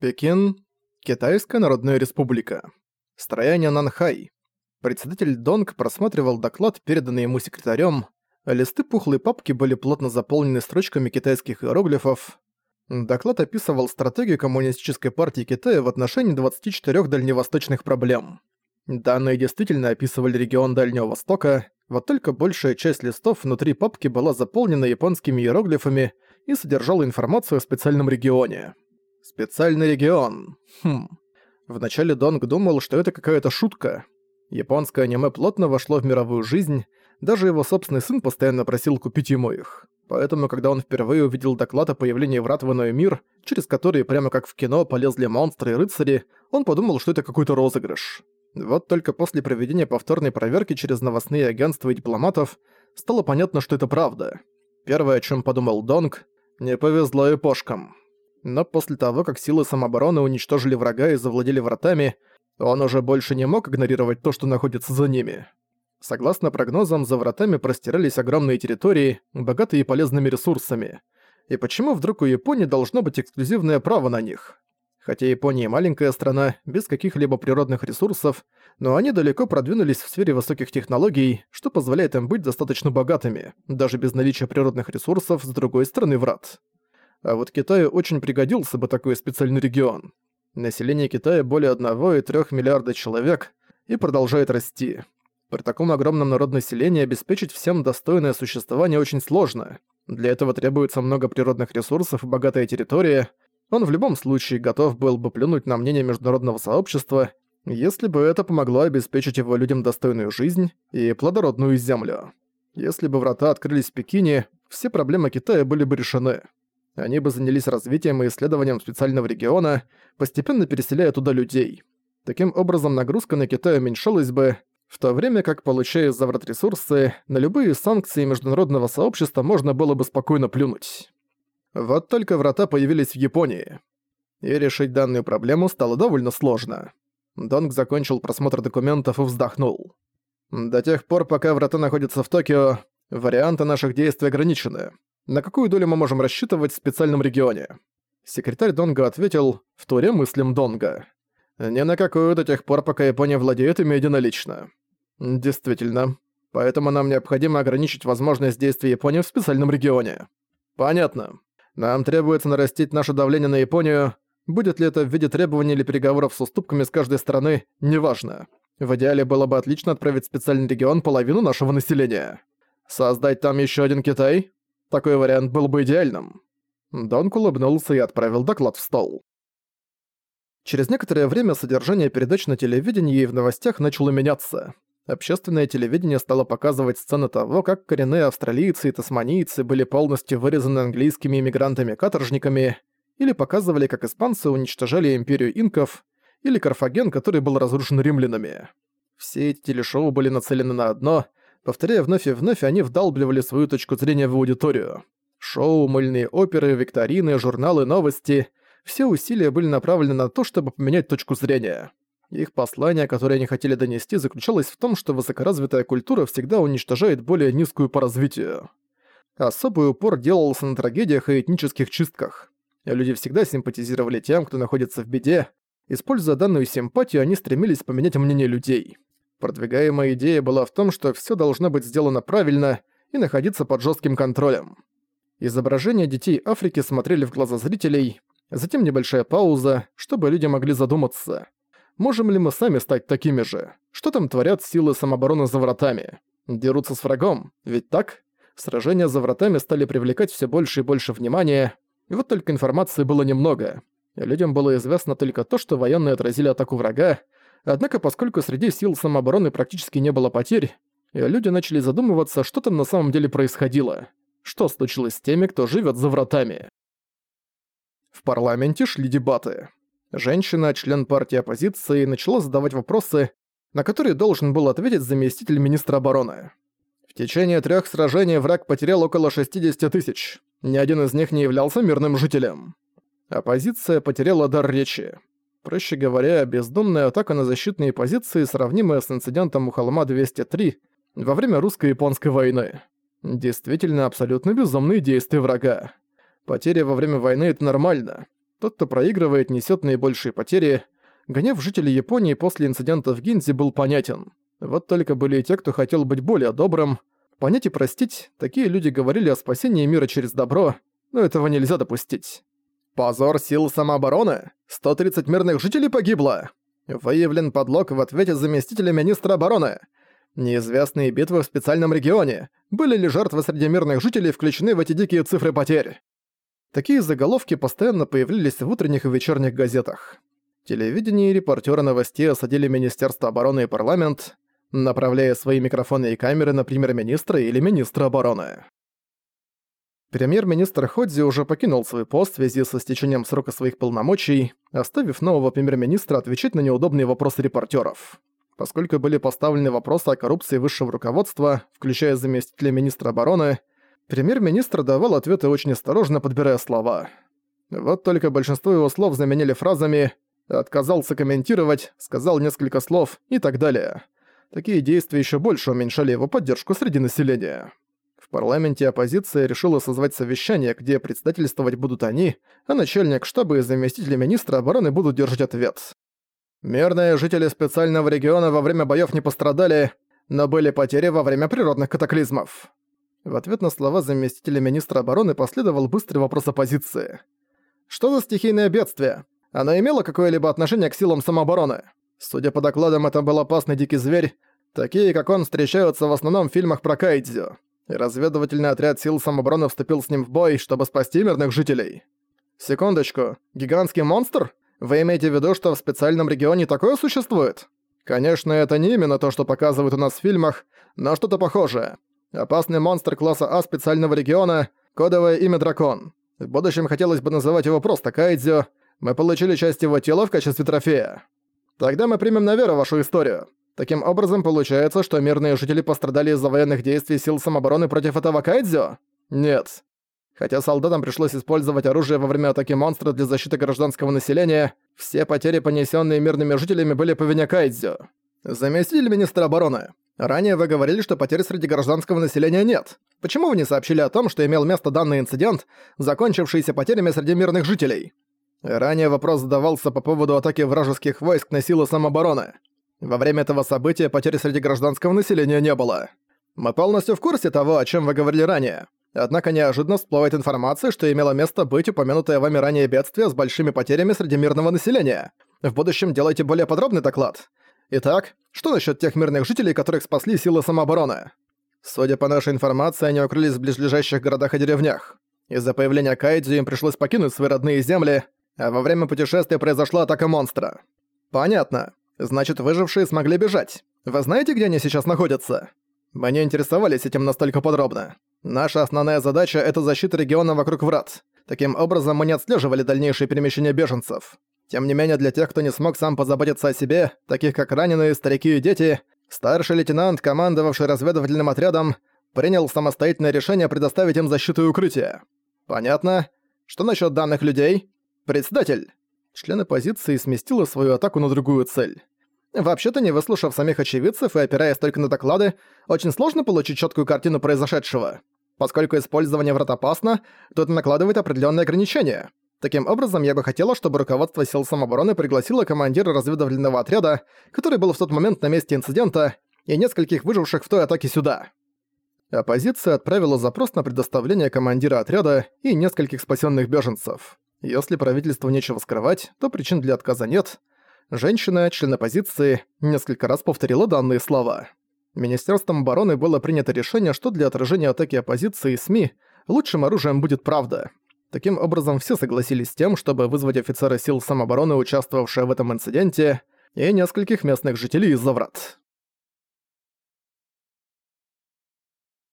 Пекин, Китайская Народная Республика. Строение Нанхай. Председатель Донг просматривал доклад, переданный ему секретарем. Листы пухлой папки были плотно заполнены строчками китайских иероглифов. Доклад описывал стратегию Коммунистической партии Китая в отношении 24 дальневосточных проблем. Данные действительно описывали регион Дальнего Востока, вот только большая часть листов внутри папки была заполнена японскими иероглифами и содержала информацию о специальном регионе. Специальный регион. Хм. Вначале Донг думал, что это какая-то шутка. Японское аниме плотно вошло в мировую жизнь, даже его собственный сын постоянно просил купить ему их. Поэтому, когда он впервые увидел доклад о появлении врат в иной мир, через которые прямо как в кино полезли монстры и рыцари, он подумал, что это какой-то розыгрыш. Вот только после проведения повторной проверки через новостные агентства и дипломатов стало понятно, что это правда. Первое, о чем подумал Донг, не повезло эпошкам но после того, как силы самообороны уничтожили врага и завладели вратами, он уже больше не мог игнорировать то, что находится за ними. Согласно прогнозам, за вратами простирались огромные территории, богатые полезными ресурсами. И почему вдруг у Японии должно быть эксклюзивное право на них? Хотя Япония маленькая страна, без каких-либо природных ресурсов, но они далеко продвинулись в сфере высоких технологий, что позволяет им быть достаточно богатыми, даже без наличия природных ресурсов с другой стороны врат. А вот Китаю очень пригодился бы такой специальный регион. Население Китая более 1,3 миллиарда человек и продолжает расти. При таком огромном народонаселении обеспечить всем достойное существование очень сложно. Для этого требуется много природных ресурсов и богатая территория. Он в любом случае готов был бы плюнуть на мнение международного сообщества, если бы это помогло обеспечить его людям достойную жизнь и плодородную землю. Если бы врата открылись в Пекине, все проблемы Китая были бы решены. Они бы занялись развитием и исследованием специального региона, постепенно переселяя туда людей. Таким образом, нагрузка на Китай уменьшилась бы, в то время как, получая за врат ресурсы, на любые санкции международного сообщества можно было бы спокойно плюнуть. Вот только врата появились в Японии. И решить данную проблему стало довольно сложно. Донг закончил просмотр документов и вздохнул. До тех пор, пока врата находятся в Токио, варианты наших действий ограничены. На какую долю мы можем рассчитывать в специальном регионе? Секретарь Донга ответил, в туре мыслям Донга. Ни на какую до тех пор, пока Япония владеет ими единолично. Действительно. Поэтому нам необходимо ограничить возможность действий Японии в специальном регионе. Понятно. Нам требуется нарастить наше давление на Японию. Будет ли это в виде требований или переговоров с уступками с каждой стороны, неважно. В идеале было бы отлично отправить в специальный регион половину нашего населения. Создать там еще один Китай? Такой вариант был бы идеальным. Донк улыбнулся и отправил доклад в стол. Через некоторое время содержание передач на телевидении и в новостях начало меняться. Общественное телевидение стало показывать сцены того, как коренные австралийцы и тасманийцы были полностью вырезаны английскими иммигрантами-каторжниками, или показывали, как испанцы уничтожали империю инков, или Карфаген, который был разрушен римлянами. Все эти телешоу были нацелены на одно — Повторяя вновь и вновь, они вдалбливали свою точку зрения в аудиторию. Шоу, мыльные оперы, викторины, журналы, новости – все усилия были направлены на то, чтобы поменять точку зрения. Их послание, которое они хотели донести, заключалось в том, что высокоразвитая культура всегда уничтожает более низкую по развитию. Особый упор делался на трагедиях и этнических чистках. Люди всегда симпатизировали тем, кто находится в беде. Используя данную симпатию, они стремились поменять мнение людей. Продвигаемая идея была в том, что все должно быть сделано правильно и находиться под жестким контролем. Изображения детей Африки смотрели в глаза зрителей, затем небольшая пауза, чтобы люди могли задуматься. Можем ли мы сами стать такими же? Что там творят силы самообороны за вратами? Дерутся с врагом, ведь так? Сражения за вратами стали привлекать все больше и больше внимания, и вот только информации было немного. Людям было известно только то, что военные отразили атаку врага, Однако, поскольку среди сил самообороны практически не было потерь, люди начали задумываться, что там на самом деле происходило. Что случилось с теми, кто живет за вратами? В парламенте шли дебаты. Женщина, член партии оппозиции, начала задавать вопросы, на которые должен был ответить заместитель министра обороны. В течение трех сражений враг потерял около 60 тысяч. Ни один из них не являлся мирным жителем. Оппозиция потеряла дар речи. Проще говоря, бездумная атака на защитные позиции, сравнимая с инцидентом у холма 203 во время русско-японской войны. Действительно, абсолютно безумные действия врага. Потери во время войны — это нормально. Тот, кто проигрывает, несет наибольшие потери. Гнев жителей Японии после инцидента в Гинзе был понятен. Вот только были и те, кто хотел быть более добрым. Понять и простить, такие люди говорили о спасении мира через добро, но этого нельзя допустить. «Позор сил самообороны! 130 мирных жителей погибло!» Выявлен подлог в ответе заместителя министра обороны. Неизвестные битвы в специальном регионе. Были ли жертвы среди мирных жителей включены в эти дикие цифры потерь? Такие заголовки постоянно появлялись в утренних и вечерних газетах. Телевидение и репортеры новостей осадили Министерство обороны и парламент, направляя свои микрофоны и камеры на премьер-министра или министра обороны. Премьер-министр Ходзи уже покинул свой пост в связи со стечением срока своих полномочий, оставив нового премьер-министра отвечать на неудобные вопросы репортеров. Поскольку были поставлены вопросы о коррупции высшего руководства, включая заместителя министра обороны, премьер-министр давал ответы очень осторожно, подбирая слова. Вот только большинство его слов заменили фразами «отказался комментировать», «сказал несколько слов» и так далее. Такие действия еще больше уменьшали его поддержку среди населения. В парламенте оппозиция решила созвать совещание, где председательствовать будут они, а начальник штаба и заместители министра обороны будут держать ответ. Мирные жители специального региона во время боёв не пострадали, но были потери во время природных катаклизмов. В ответ на слова заместителя министра обороны последовал быстрый вопрос оппозиции. Что за стихийное бедствие? Оно имело какое-либо отношение к силам самообороны? Судя по докладам, это был опасный дикий зверь. Такие, как он, встречаются в основном в фильмах про кайдзю разведывательный отряд сил самообороны вступил с ним в бой, чтобы спасти мирных жителей. Секундочку, гигантский монстр? Вы имеете в виду, что в специальном регионе такое существует? Конечно, это не именно то, что показывают у нас в фильмах, но что-то похожее. Опасный монстр класса А специального региона, кодовое имя Дракон. В будущем хотелось бы называть его просто Кайдзю. Мы получили часть его тела в качестве трофея. Тогда мы примем на веру вашу историю. Таким образом, получается, что мирные жители пострадали из-за военных действий сил самообороны против этого кайдзё? Нет. Хотя солдатам пришлось использовать оружие во время атаки монстра для защиты гражданского населения, все потери, понесенные мирными жителями, были по вине кайдзё. Заместитель министра обороны. Ранее вы говорили, что потерь среди гражданского населения нет. Почему вы не сообщили о том, что имел место данный инцидент, закончившийся потерями среди мирных жителей? Ранее вопрос задавался по поводу атаки вражеских войск на силы самообороны. Во время этого события потерь среди гражданского населения не было. Мы полностью в курсе того, о чем вы говорили ранее. Однако неожиданно всплывает информация, что имело место быть упомянутое вами ранее бедствие с большими потерями среди мирного населения. В будущем делайте более подробный доклад. Итак, что насчет тех мирных жителей, которых спасли силы самообороны? Судя по нашей информации, они укрылись в близлежащих городах и деревнях. Из-за появления Кайдзю им пришлось покинуть свои родные земли, а во время путешествия произошла атака монстра. Понятно. Значит, выжившие смогли бежать. Вы знаете, где они сейчас находятся? Мы не интересовались этим настолько подробно. Наша основная задача — это защита региона вокруг врат. Таким образом, мы не отслеживали дальнейшие перемещения беженцев. Тем не менее, для тех, кто не смог сам позаботиться о себе, таких как раненые, старики и дети, старший лейтенант, командовавший разведывательным отрядом, принял самостоятельное решение предоставить им защиту и укрытие. Понятно? Что насчет данных людей? Председатель. Член оппозиции сместила свою атаку на другую цель. Вообще-то, не выслушав самих очевидцев и опираясь только на доклады, очень сложно получить четкую картину произошедшего. Поскольку использование врат опасно, то это накладывает определенные ограничения. Таким образом, я бы хотела, чтобы руководство сил самообороны пригласило командира разведывательного отряда, который был в тот момент на месте инцидента, и нескольких выживших в той атаке сюда. Оппозиция отправила запрос на предоставление командира отряда и нескольких спасенных беженцев. Если правительству нечего скрывать, то причин для отказа нет, Женщина, член оппозиции, несколько раз повторила данные слова. Министерством обороны было принято решение, что для отражения атаки оппозиции и СМИ лучшим оружием будет правда. Таким образом, все согласились с тем, чтобы вызвать офицера сил самообороны, участвовавшие в этом инциденте, и нескольких местных жителей из-за врат.